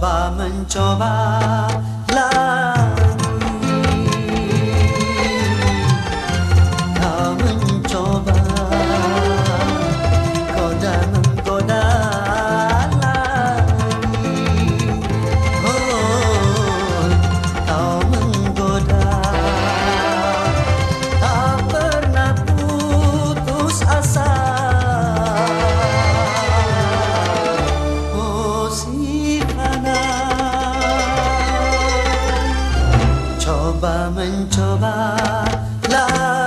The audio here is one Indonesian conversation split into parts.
Và 叫吧 Coba mencoba lah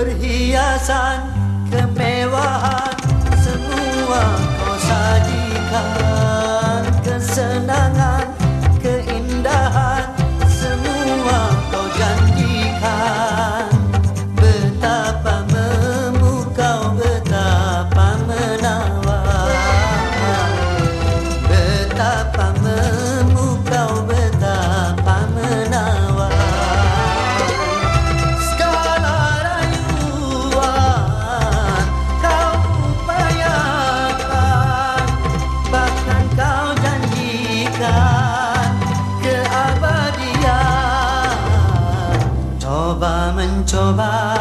perhiasan kemewahan semua kau sajikan. 走吧。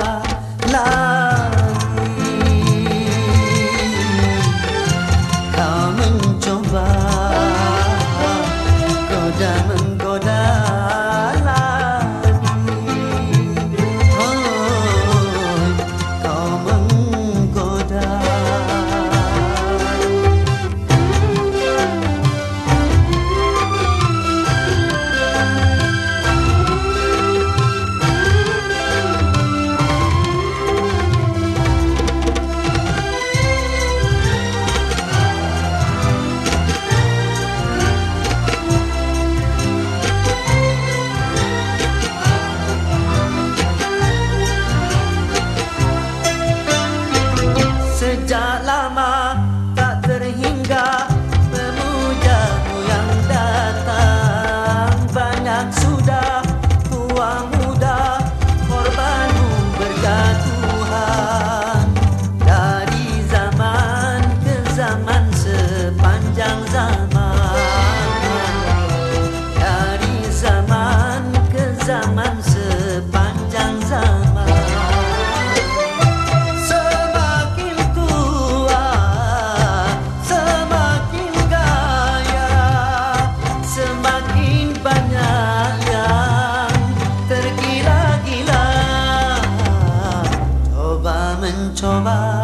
mamá.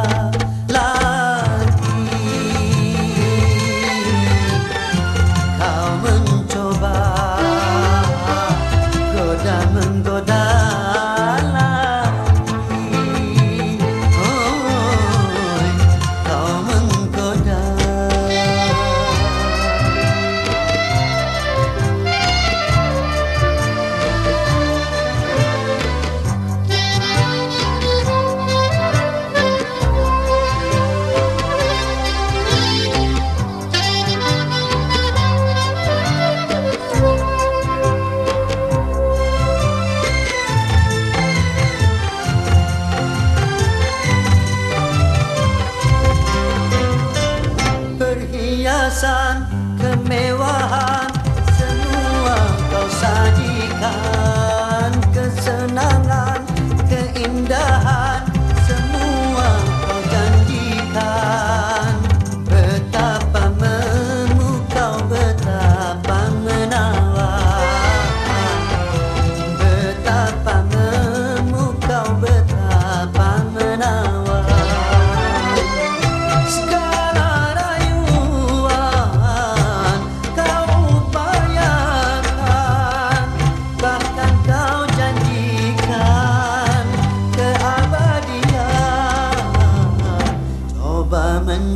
nada. Mình.